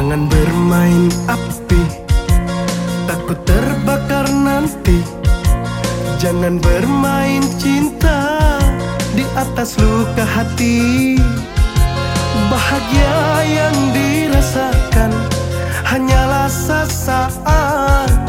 Jangan bermain api. Takut terbakar nanti. Jangan bermain cinta Di atas luka hati. Bahagia yang dirasakan Hanyalah sesaat.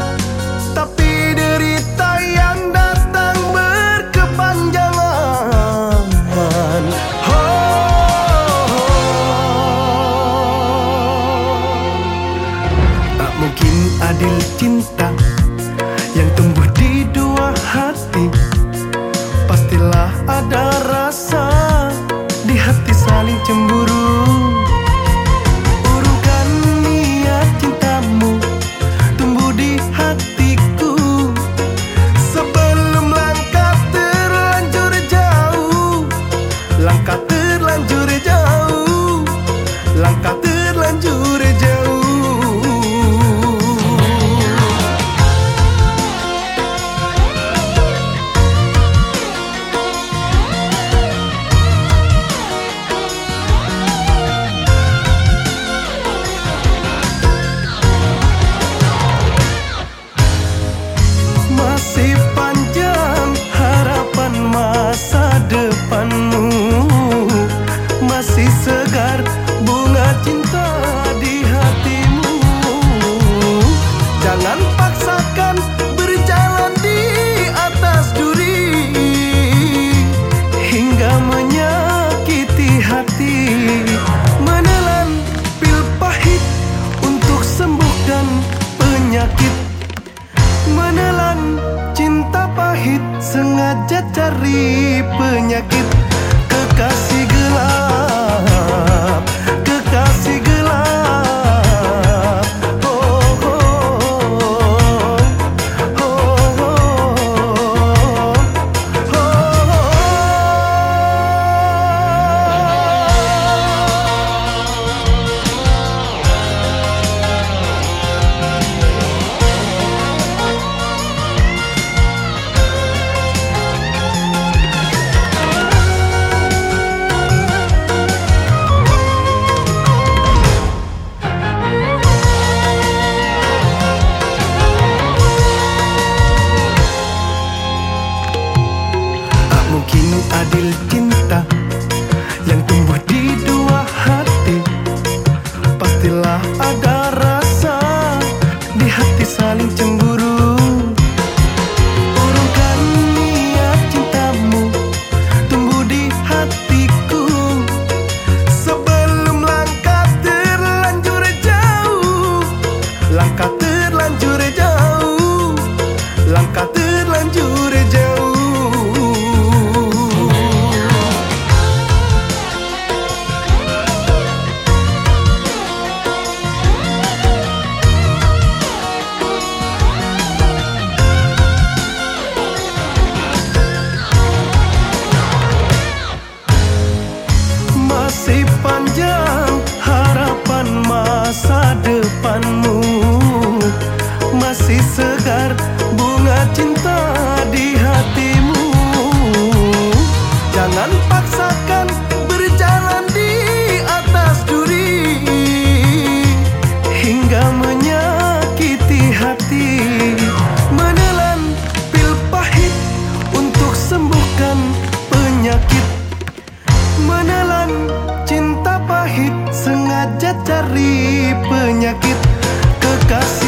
Cinta yang tumbuh di dua hati. Pastilah ada rasa di hati saling cemburu. Urungkan niat cintamu tumbuh di hatiku. Sebelum langkah terlanjur jauh Langkah Cari penyakit dipaksakan berjalan di atas duri hingga menyakiti hati. Menelan pil pahit untuk sembuhkan penyakit. Menelan cinta pahit sengaja cari penyakit. Kekasih